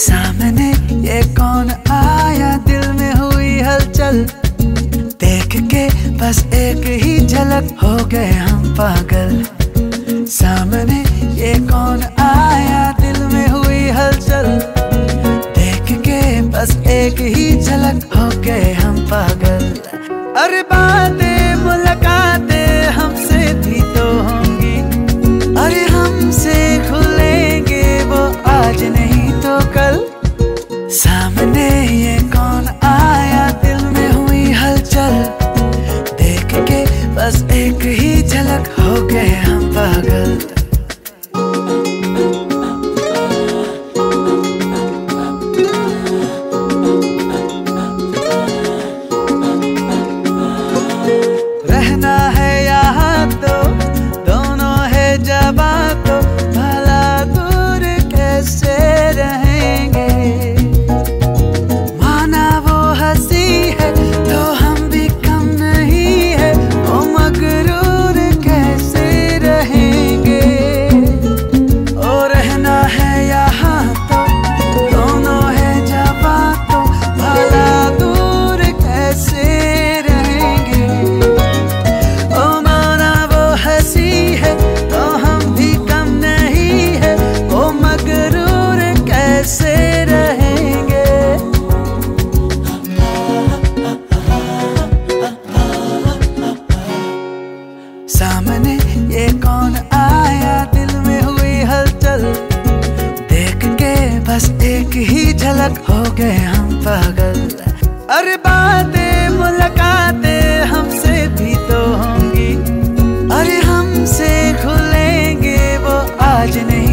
सामने ये कौन आया? दिल में हुई हलचल। देख के बस एक ही झलक। हो गए हम पागल। सामने ये कौन आया? दिल में हुई हलचल। देख के बस एक ही झलक। हो गए हम पागल। अरे बा सामने ये कौन आया? दिल में हुई हलचल। देख के बस एक ही झलक हो गए हम पागल। अरे बातें, मुलाकातें हमसे भी तो होंगी। अरे हमसे खुलेंगे वो आज नहीं।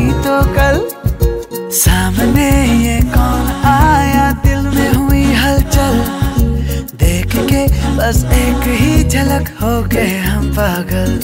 बस एक ही झलक हो गए हम पागल।